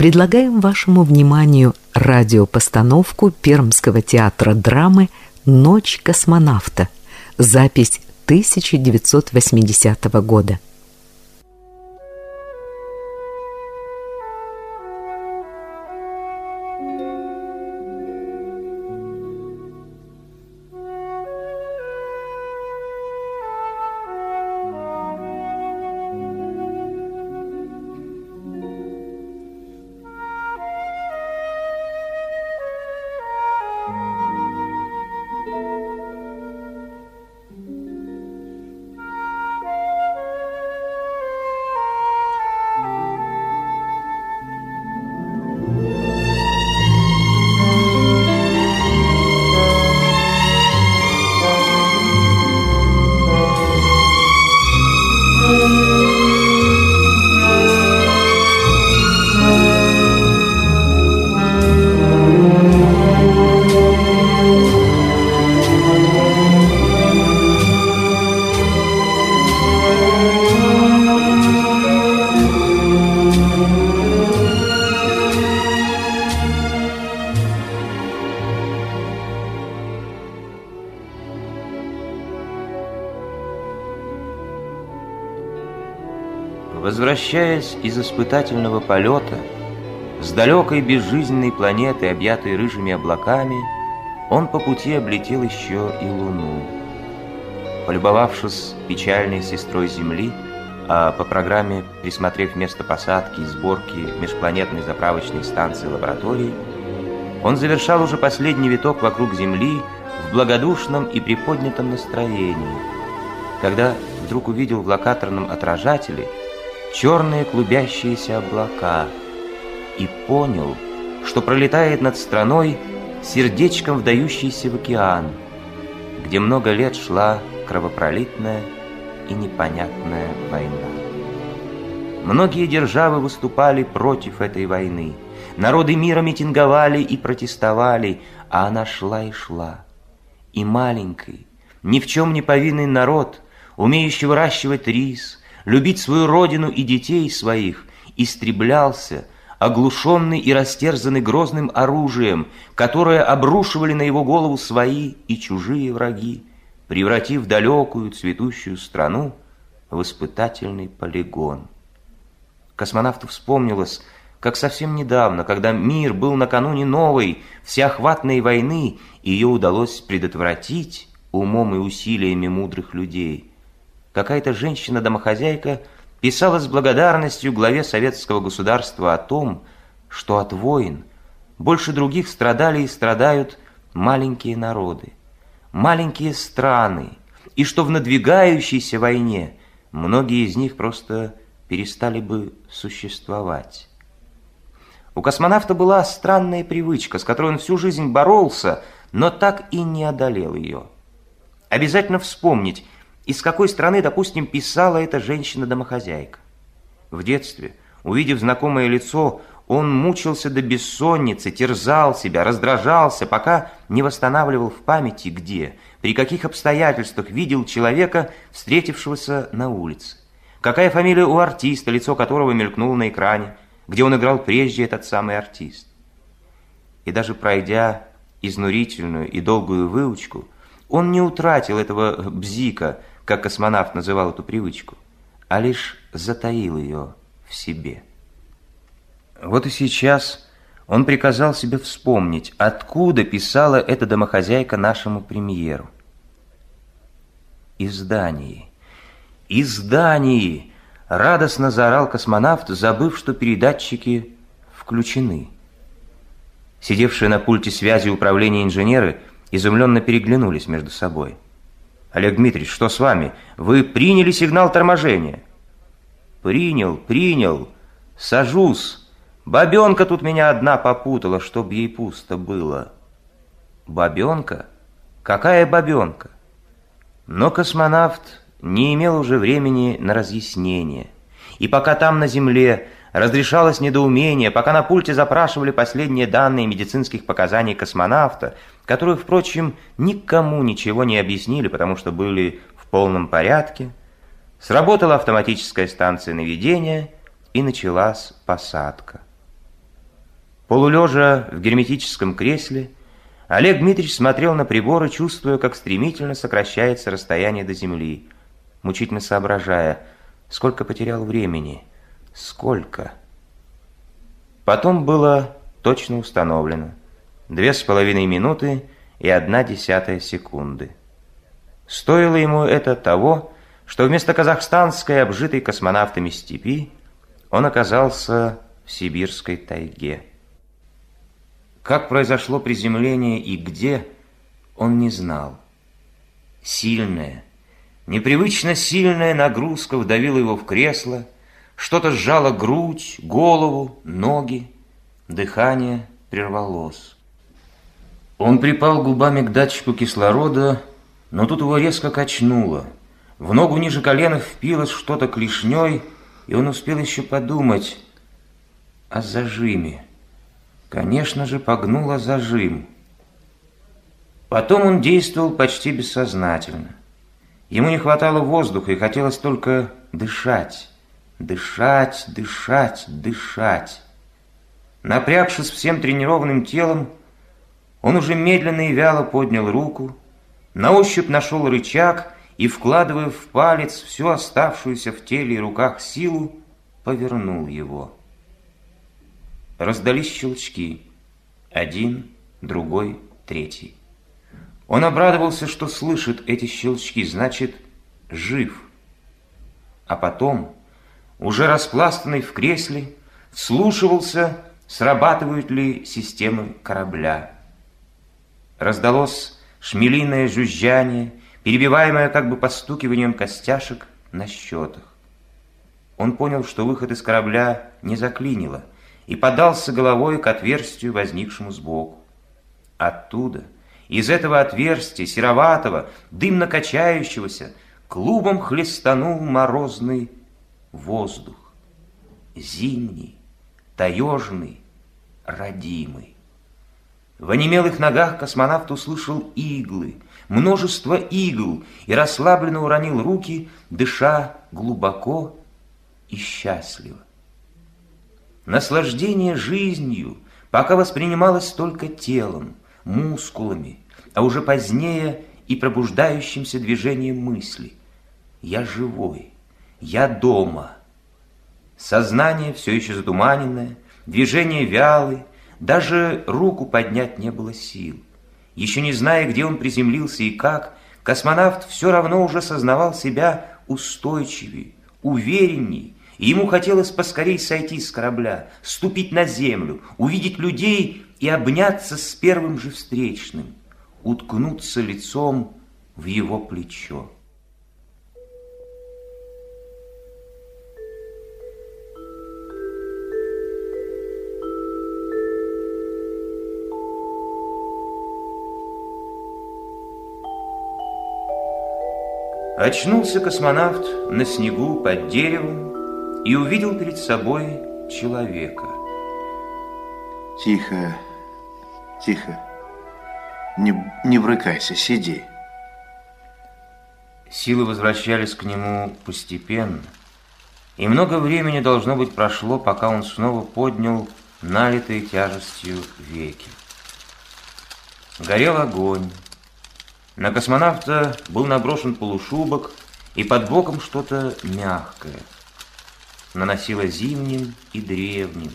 предлагаем вашему вниманию радиопостановку Пермского театра драмы «Ночь космонавта», запись 1980 года. Возвращаясь из испытательного полета, с далекой безжизненной планеты, объятой рыжими облаками, он по пути облетел еще и Луну. Полюбовавшись печальной сестрой Земли, а по программе присмотрев место посадки и сборки межпланетной заправочной станции лаборатории, он завершал уже последний виток вокруг Земли в благодушном и приподнятом настроении, когда вдруг увидел в локаторном отражателе – черные клубящиеся облака и понял, что пролетает над страной сердечком вдающийся в океан, где много лет шла кровопролитная и непонятная война. Многие державы выступали против этой войны. Народы мира митинговали и протестовали, а она шла и шла. И маленький, ни в чем не повинный народ, умеющий выращивать рис, любить свою родину и детей своих, истреблялся, оглушенный и растерзанный грозным оружием, которое обрушивали на его голову свои и чужие враги, превратив далекую цветущую страну в испытательный полигон. Космонавту вспомнилось, как совсем недавно, когда мир был накануне новой, всеохватной войны, ее удалось предотвратить умом и усилиями мудрых людей – какая-то женщина-домохозяйка писала с благодарностью главе советского государства о том, что от войн больше других страдали и страдают маленькие народы, маленькие страны, и что в надвигающейся войне многие из них просто перестали бы существовать. У космонавта была странная привычка, с которой он всю жизнь боролся, но так и не одолел ее. Обязательно вспомнить, из какой страны, допустим, писала эта женщина-домохозяйка. В детстве, увидев знакомое лицо, он мучился до бессонницы, терзал себя, раздражался, пока не восстанавливал в памяти, где, при каких обстоятельствах видел человека, встретившегося на улице. Какая фамилия у артиста, лицо которого мелькнуло на экране, где он играл прежде этот самый артист. И даже пройдя изнурительную и долгую выучку, он не утратил этого бзика, как космонавт называл эту привычку, а лишь затаил ее в себе. Вот и сейчас он приказал себе вспомнить, откуда писала эта домохозяйка нашему премьеру. Из Дании. Из Дании! Радостно заорал космонавт, забыв, что передатчики включены. Сидевшие на пульте связи управления инженеры изумленно переглянулись между собой. Олег Дмитриевич, что с вами? Вы приняли сигнал торможения? Принял, принял. Сажусь. Бабенка тут меня одна попутала, чтоб ей пусто было. Бабенка? Какая бабенка? Но космонавт не имел уже времени на разъяснение. И пока там на земле разрешалось недоумение, пока на пульте запрашивали последние данные медицинских показаний космонавта, которые, впрочем, никому ничего не объяснили, потому что были в полном порядке, сработала автоматическая станция наведения и началась посадка. Полулежа в герметическом кресле, Олег Дмитриевич смотрел на приборы, чувствуя, как стремительно сокращается расстояние до Земли, мучительно соображая, сколько потерял времени, сколько. Потом было точно установлено. Две с половиной минуты и одна десятая секунды. Стоило ему это того, что вместо казахстанской, обжитой космонавтами степи, он оказался в сибирской тайге. Как произошло приземление и где, он не знал. Сильная, непривычно сильная нагрузка вдавила его в кресло, что-то сжало грудь, голову, ноги, дыхание прервалось. Он припал губами к датчику кислорода, но тут его резко качнуло. В ногу ниже колена впилось что-то клешней, и он успел еще подумать о зажиме. Конечно же, погнуло зажим. Потом он действовал почти бессознательно. Ему не хватало воздуха, и хотелось только дышать. Дышать, дышать, дышать. Напрягшись всем тренированным телом, он уже медленно и вяло поднял руку, на ощупь нашел рычаг и, вкладывая в палец всю оставшуюся в теле и руках силу, повернул его. Раздались щелчки. Один, другой, третий. Он обрадовался, что слышит эти щелчки, значит, жив. А потом, уже распластанный в кресле, вслушивался, срабатывают ли системы корабля. Раздалось шмелиное жужжание, перебиваемое как бы постукиванием костяшек на счетах. Он понял, что выход из корабля не заклинило, и подался головой к отверстию, возникшему сбоку. Оттуда, из этого отверстия, сероватого, дымно качающегося, клубом хлестанул морозный воздух. Зимний, таежный, родимый. В онемелых ногах космонавт услышал иглы, множество игл, и расслабленно уронил руки, дыша глубоко и счастливо. Наслаждение жизнью пока воспринималось только телом, мускулами, а уже позднее и пробуждающимся движением мысли. Я живой, я дома. Сознание все еще затуманенное, движения вялые, даже руку поднять не было сил. Еще не зная, где он приземлился и как, космонавт все равно уже сознавал себя устойчивее, уверенней, и ему хотелось поскорей сойти с корабля, ступить на землю, увидеть людей и обняться с первым же встречным, уткнуться лицом в его плечо. Очнулся космонавт на снегу под деревом и увидел перед собой человека. Тихо, тихо. Не, не брыкайся, сиди. Силы возвращались к нему постепенно, и много времени, должно быть, прошло, пока он снова поднял налитые тяжестью веки. Горел огонь, на космонавта был наброшен полушубок, и под боком что-то мягкое. Наносило зимним и древним,